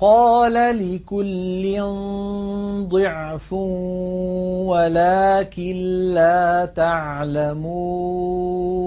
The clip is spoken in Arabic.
قال لكل ضعف ولكن لا تعلمون.